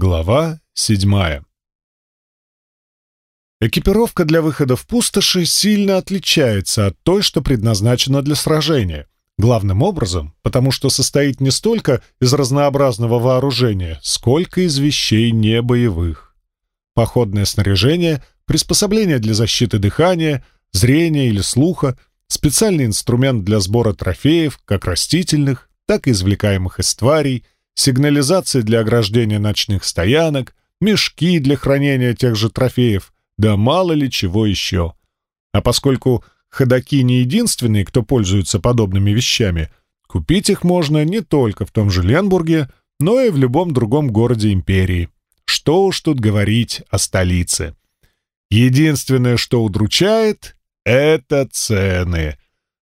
Глава седьмая Экипировка для выхода в пустоши сильно отличается от той, что предназначена для сражения. Главным образом, потому что состоит не столько из разнообразного вооружения, сколько из вещей небоевых. Походное снаряжение, приспособление для защиты дыхания, зрения или слуха, специальный инструмент для сбора трофеев, как растительных, так и извлекаемых из тварей, сигнализация для ограждения ночных стоянок, мешки для хранения тех же трофеев — да мало ли чего еще. А поскольку ходаки не единственные, кто пользуется подобными вещами, купить их можно не только в том же Ленбурге, но и в любом другом городе империи. Что уж тут говорить о столице. Единственное, что удручает, — это цены.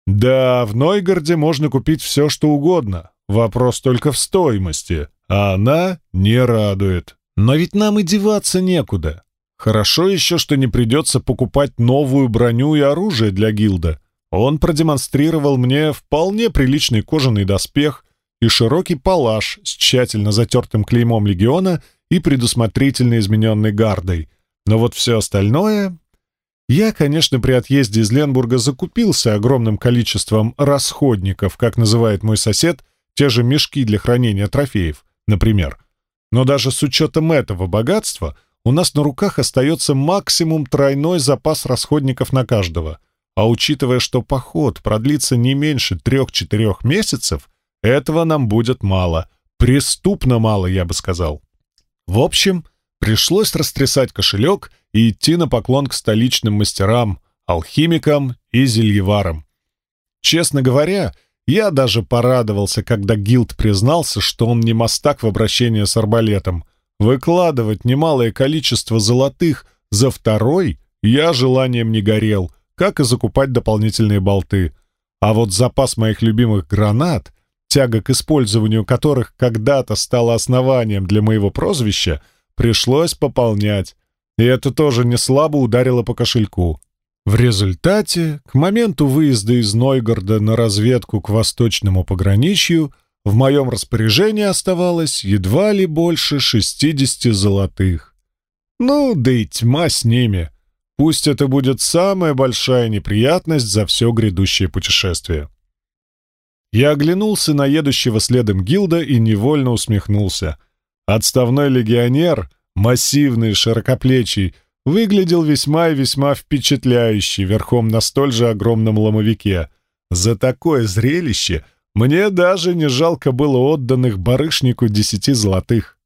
Да, в Нойгороде можно купить все, что угодно. Вопрос только в стоимости, а она не радует. Но ведь нам и деваться некуда. Хорошо еще, что не придется покупать новую броню и оружие для гилда. Он продемонстрировал мне вполне приличный кожаный доспех и широкий палаш с тщательно затертым клеймом легиона и предусмотрительно измененной гардой. Но вот все остальное... Я, конечно, при отъезде из Ленбурга закупился огромным количеством расходников, как называет мой сосед, те же мешки для хранения трофеев, например. Но даже с учетом этого богатства — у нас на руках остается максимум тройной запас расходников на каждого. А учитывая, что поход продлится не меньше трех-четырех месяцев, этого нам будет мало. Преступно мало, я бы сказал. В общем, пришлось растрясать кошелек и идти на поклон к столичным мастерам, алхимикам и зельеварам. Честно говоря, я даже порадовался, когда Гилд признался, что он не мастак в обращении с арбалетом — Выкладывать немалое количество золотых за второй я желанием не горел, как и закупать дополнительные болты. А вот запас моих любимых гранат, тяга к использованию которых когда-то стала основанием для моего прозвища, пришлось пополнять. И это тоже не слабо ударило по кошельку. В результате, к моменту выезда из Нойгорода на разведку к восточному пограничью — в моем распоряжении оставалось едва ли больше шестидесяти золотых. Ну, да и тьма с ними. Пусть это будет самая большая неприятность за все грядущее путешествие. Я оглянулся на едущего следом Гилда и невольно усмехнулся. Отставной легионер, массивный, широкоплечий, выглядел весьма и весьма впечатляющий верхом на столь же огромном ломовике. За такое зрелище — мне даже не жалко было отданных барышнику десяти золотых.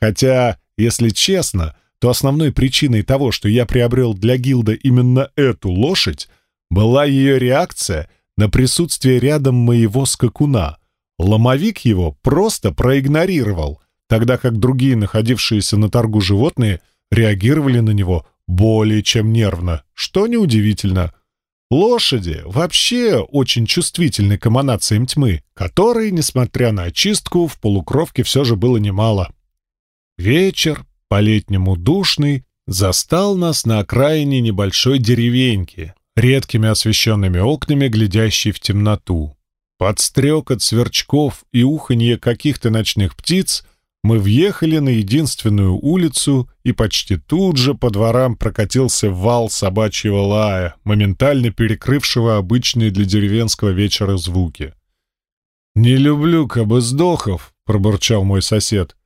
Хотя, если честно, то основной причиной того, что я приобрел для гилда именно эту лошадь, была ее реакция на присутствие рядом моего скакуна. Ломовик его просто проигнорировал, тогда как другие находившиеся на торгу животные реагировали на него более чем нервно, что неудивительно. Лошади вообще очень чувствительны к эманациям тьмы, которой, несмотря на очистку, в полукровке все же было немало. Вечер, по-летнему душный, застал нас на окраине небольшой деревеньки, редкими освещенными окнами, глядящей в темноту. Под стрекот сверчков и уханье каких-то ночных птиц — мы въехали на единственную улицу, и почти тут же по дворам прокатился вал собачьего лая, моментально перекрывшего обычные для деревенского вечера звуки. «Не люблю кабыздохов», — пробурчал мой сосед.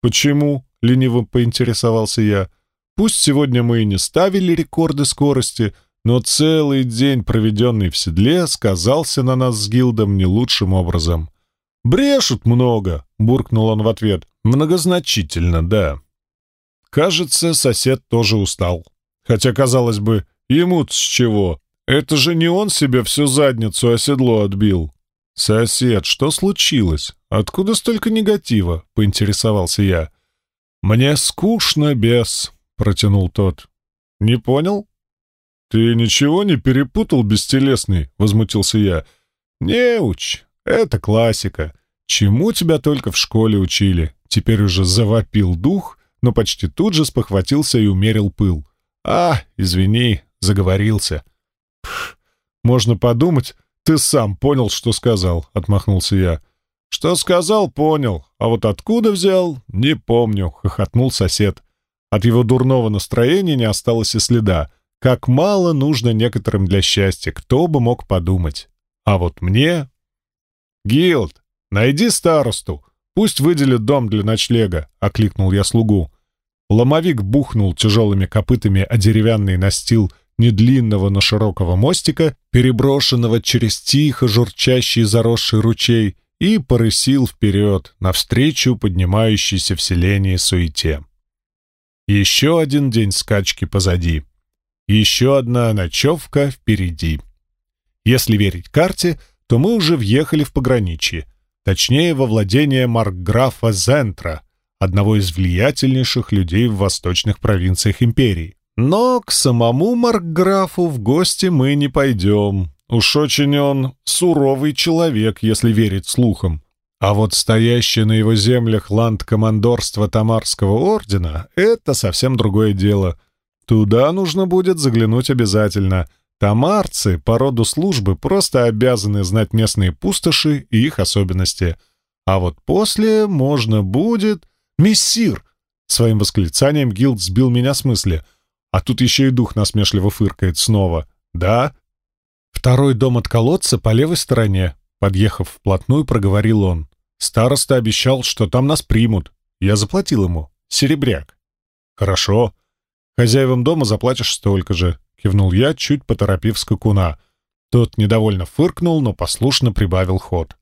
«Почему?» — лениво поинтересовался я. «Пусть сегодня мы и не ставили рекорды скорости, но целый день, проведенный в седле, сказался на нас с Гилдом не лучшим образом». «Брешут много», — буркнул он в ответ. Многозначительно, да. Кажется, сосед тоже устал. Хотя, казалось бы, ему-то с чего? Это же не он себе всю задницу о седло отбил. «Сосед, что случилось? Откуда столько негатива?» — поинтересовался я. «Мне скучно, без», — протянул тот. «Не понял?» «Ты ничего не перепутал, бестелесный?» — возмутился я. «Не уч, это классика. Чему тебя только в школе учили?» Теперь уже завопил дух, но почти тут же спохватился и умерил пыл. «А, извини, заговорился». «Можно подумать, ты сам понял, что сказал», — отмахнулся я. «Что сказал, понял, а вот откуда взял, не помню», — хохотнул сосед. От его дурного настроения не осталось и следа. Как мало нужно некоторым для счастья, кто бы мог подумать. А вот мне... «Гилд, найди старосту, пусть выделит дом для ночлега», — окликнул я слугу. Ломовик бухнул тяжелыми копытами о деревянный настил недлинного, но широкого мостика, переброшенного через тихо журчащий заросший ручей, и порысил вперед, навстречу поднимающейся в селении суете. Еще один день скачки позади. Еще одна ночевка впереди. Если верить карте, то мы уже въехали в пограничье, точнее, во владение маркграфа Зентра, одного из влиятельнейших людей в восточных провинциях империи. Но к самому маркграфу в гости мы не пойдем. Уж очень он суровый человек, если верить слухам. А вот стоящее на его землях ланд-командорство Тамарского ордена — это совсем другое дело. Туда нужно будет заглянуть обязательно. Тамарцы по роду службы просто обязаны знать местные пустоши и их особенности. А вот после можно будет... «Мессир!» Своим восклицанием Гилд сбил меня с мысли — а тут еще и дух насмешливо фыркает снова. «Да?» «Второй дом от колодца по левой стороне», — подъехав вплотную, проговорил он. «Староста обещал, что там нас примут. Я заплатил ему. Серебряк». «Хорошо. Хозяевам дома заплатишь столько же», — кивнул я, чуть поторопив скакуна. Тот недовольно фыркнул, но послушно прибавил ход.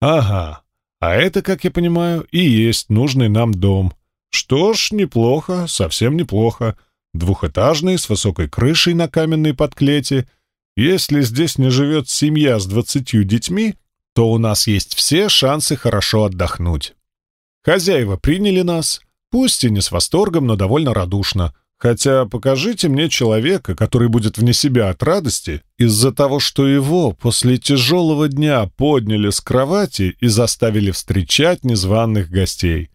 «Ага. А это, как я понимаю, и есть нужный нам дом. Что ж, неплохо, совсем неплохо двухэтажный, с высокой крышей на каменной подклете. Если здесь не живет семья с двадцатью детьми, то у нас есть все шансы хорошо отдохнуть. Хозяева приняли нас, пусть и не с восторгом, но довольно радушно. Хотя покажите мне человека, который будет вне себя от радости из-за того, что его после тяжелого дня подняли с кровати и заставили встречать незваных гостей.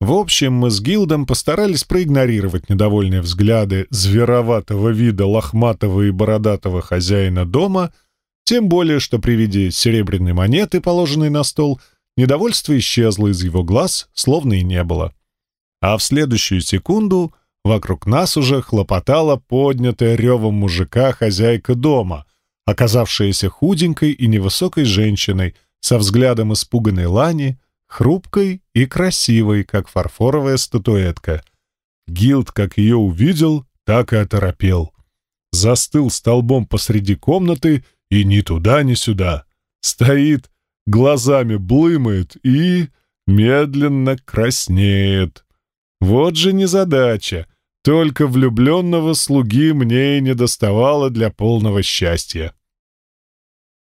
В общем, мы с Гилдом постарались проигнорировать недовольные взгляды звероватого вида лохматого и бородатого хозяина дома, тем более, что при виде серебряной монеты, положенной на стол, недовольство исчезло из его глаз, словно и не было. А в следующую секунду вокруг нас уже хлопотала поднятая ревом мужика хозяйка дома, оказавшаяся худенькой и невысокой женщиной со взглядом испуганной лани, хрупкой и красивой, как фарфоровая статуэтка. Гилд, как ее увидел, так и оторопел. Застыл столбом посреди комнаты и ни туда, ни сюда. Стоит, глазами блымает и медленно краснеет. Вот же незадача. Только влюбленного слуги мне и не доставало для полного счастья.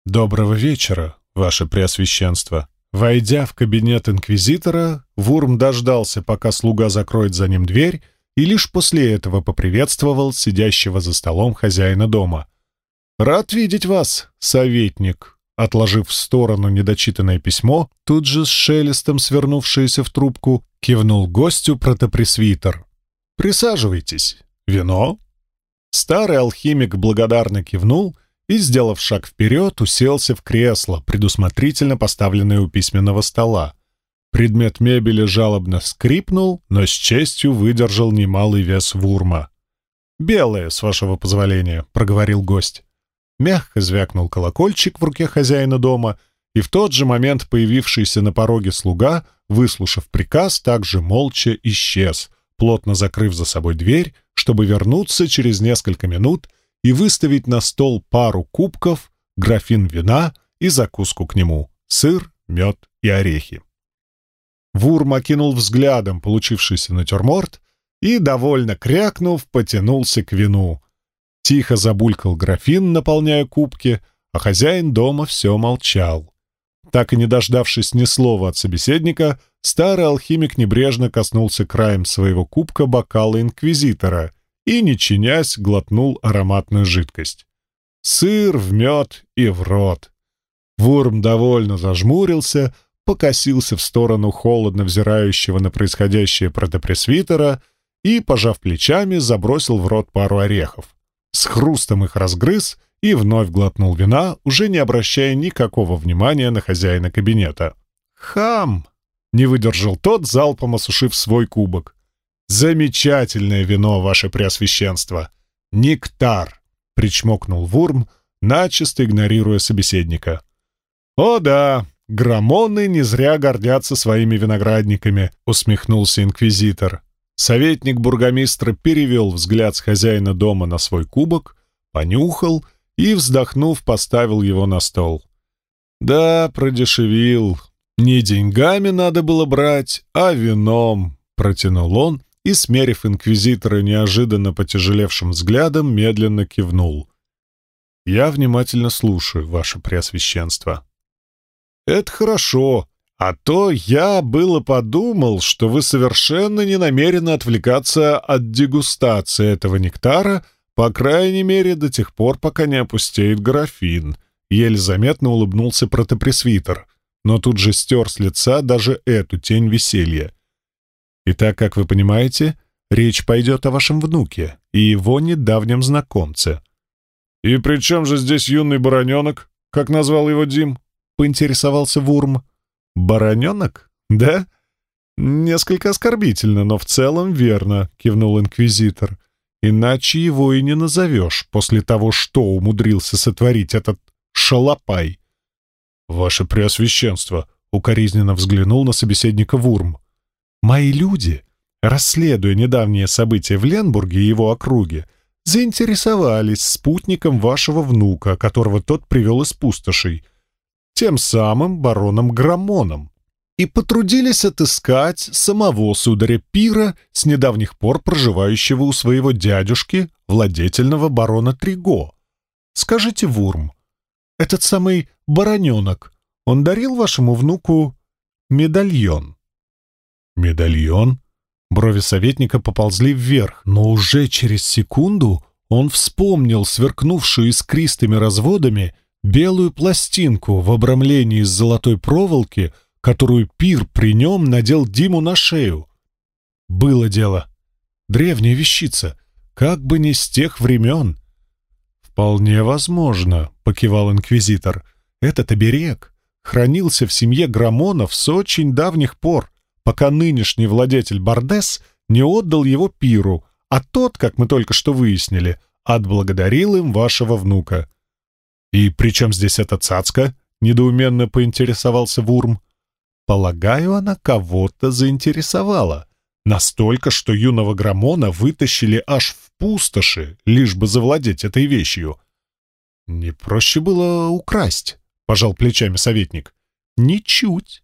«Доброго вечера, ваше преосвященство», Войдя в кабинет инквизитора, Вурм дождался, пока слуга закроет за ним дверь, и лишь после этого поприветствовал сидящего за столом хозяина дома. «Рад видеть вас, советник!» Отложив в сторону недочитанное письмо, тут же с шелестом свернувшееся в трубку, кивнул гостю протопресвитер. «Присаживайтесь. Вино?» Старый алхимик благодарно кивнул и, сделав шаг вперед, уселся в кресло, предусмотрительно поставленное у письменного стола. Предмет мебели жалобно скрипнул, но с честью выдержал немалый вес вурма. «Белое, с вашего позволения», — проговорил гость. Мягко звякнул колокольчик в руке хозяина дома, и в тот же момент появившийся на пороге слуга, выслушав приказ, также молча исчез, плотно закрыв за собой дверь, чтобы вернуться через несколько минут и выставить на стол пару кубков, графин вина и закуску к нему — сыр, мед и орехи. Вурм окинул взглядом получившийся натюрморт и, довольно крякнув, потянулся к вину. Тихо забулькал графин, наполняя кубки, а хозяин дома все молчал. Так и не дождавшись ни слова от собеседника, старый алхимик небрежно коснулся краем своего кубка бокала инквизитора и, не чинясь, глотнул ароматную жидкость. Сыр в мед и в рот. Вурм довольно зажмурился, покосился в сторону холодно взирающего на происходящее протопресвитера и, пожав плечами, забросил в рот пару орехов. С хрустом их разгрыз и вновь глотнул вина, уже не обращая никакого внимания на хозяина кабинета. Хам! Не выдержал тот, залпом осушив свой кубок. Замечательное вино, ваше преосвященство. Нектар! Причмокнул Вурм, начисто игнорируя собеседника. О да, граммоны не зря гордятся своими виноградниками, усмехнулся инквизитор. Советник бургомистра перевел взгляд с хозяина дома на свой кубок, понюхал и, вздохнув, поставил его на стол. «Да, продешевил. Не деньгами надо было брать, а вином», — протянул он и, смерив инквизитора неожиданно потяжелевшим взглядом, медленно кивнул. «Я внимательно слушаю, ваше преосвященство». «Это хорошо», а то я было подумал, что вы совершенно не намерены отвлекаться от дегустации этого нектара, по крайней мере, до тех пор, пока не опустеет графин. Еле заметно улыбнулся протопресвитер, но тут же стер с лица даже эту тень веселья. Итак, как вы понимаете, речь пойдет о вашем внуке и его недавнем знакомце. «И при чем же здесь юный бароненок, как назвал его Дим?» — поинтересовался Вурм. «Бароненок? Да?» «Несколько оскорбительно, но в целом верно», — кивнул инквизитор. «Иначе его и не назовешь после того, что умудрился сотворить этот шалопай». «Ваше Преосвященство», — укоризненно взглянул на собеседника Вурм. «Мои люди, расследуя недавние события в Ленбурге и его округе, заинтересовались спутником вашего внука, которого тот привел из пустошей» тем самым бароном Граммоном, и потрудились отыскать самого сударя Пира, с недавних пор проживающего у своего дядюшки, владетельного барона Триго. Скажите, Вурм, этот самый бароненок, он дарил вашему внуку медальон? Медальон? Брови советника поползли вверх, но уже через секунду он вспомнил сверкнувшую искристыми разводами белую пластинку в обрамлении из золотой проволоки, которую Пир при нем надел Диму на шею. Было дело. Древняя вещица, как бы не с тех времен. «Вполне возможно», — покивал инквизитор. «Этот оберег хранился в семье Грамонов с очень давних пор, пока нынешний владетель Бардес не отдал его Пиру, а тот, как мы только что выяснили, отблагодарил им вашего внука. «И при здесь эта цацка?» — недоуменно поинтересовался Вурм. «Полагаю, она кого-то заинтересовала. Настолько, что юного Грамона вытащили аж в пустоши, лишь бы завладеть этой вещью». «Не проще было украсть», — пожал плечами советник. «Ничуть.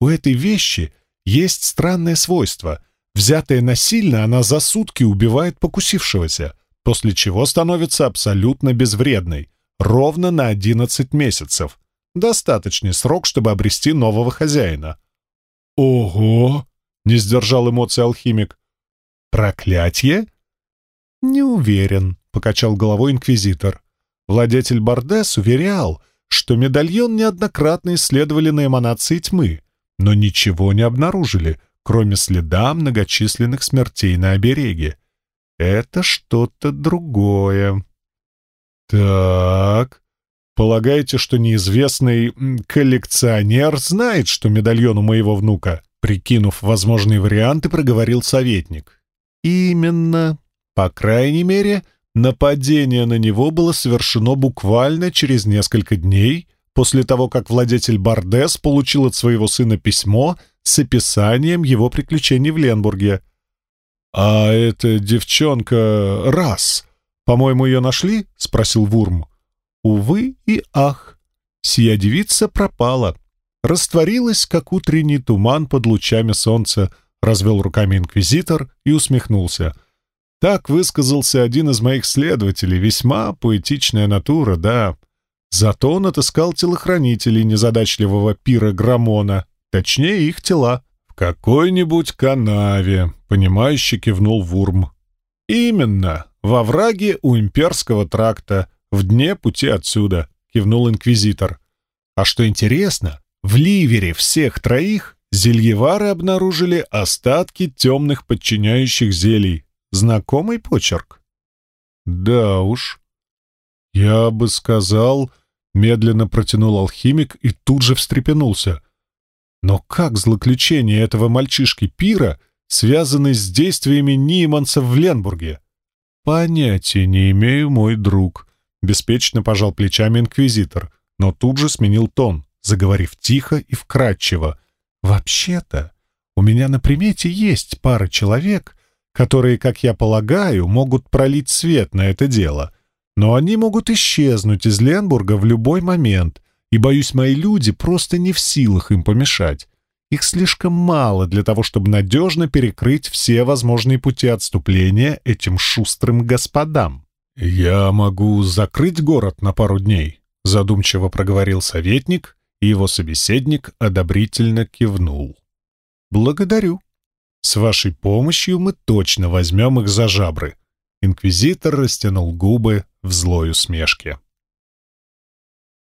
У этой вещи есть странное свойство. Взятая насильно, она за сутки убивает покусившегося, после чего становится абсолютно безвредной ровно на 11 месяцев. Достаточный срок, чтобы обрести нового хозяина. «Ого!» — не сдержал эмоций алхимик. «Проклятье?» «Не уверен», — покачал головой инквизитор. Владетель Бардес уверял, что медальон неоднократно исследовали на эманации тьмы, но ничего не обнаружили, кроме следа многочисленных смертей на обереге. Это что-то другое. «Так...» «Полагаете, что неизвестный коллекционер знает, что медальон у моего внука?» Прикинув возможные варианты, проговорил советник. «Именно. По крайней мере, нападение на него было совершено буквально через несколько дней после того, как владетель Бардес получил от своего сына письмо с описанием его приключений в Ленбурге. А эта девчонка раз «По-моему, ее нашли?» — спросил Вурм. «Увы и ах! Сия девица пропала. Растворилась, как утренний туман под лучами солнца», — развел руками инквизитор и усмехнулся. «Так высказался один из моих следователей, весьма поэтичная натура, да. Зато он отыскал телохранителей незадачливого пира Грамона, точнее, их тела». «В какой-нибудь канаве», — понимающе кивнул Вурм. «Именно во враге у имперского тракта, в дне пути отсюда», — кивнул инквизитор. А что интересно, в ливере всех троих зельевары обнаружили остатки темных подчиняющих зелий. Знакомый почерк? Да уж. Я бы сказал, медленно протянул алхимик и тут же встрепенулся. Но как злоключения этого мальчишки Пира связаны с действиями Ниманса в Ленбурге? Понятия не имею, мой друг. Беспечно пожал плечами инквизитор, но тут же сменил тон, заговорив тихо и вкрадчиво. «Вообще-то, у меня на примете есть пара человек, которые, как я полагаю, могут пролить свет на это дело. Но они могут исчезнуть из Ленбурга в любой момент, и, боюсь, мои люди просто не в силах им помешать. Их слишком мало для того, чтобы надежно перекрыть все возможные пути отступления этим шустрым господам. «Я могу закрыть город на пару дней», — задумчиво проговорил советник, и его собеседник одобрительно кивнул. «Благодарю. С вашей помощью мы точно возьмем их за жабры». Инквизитор растянул губы в злой усмешке.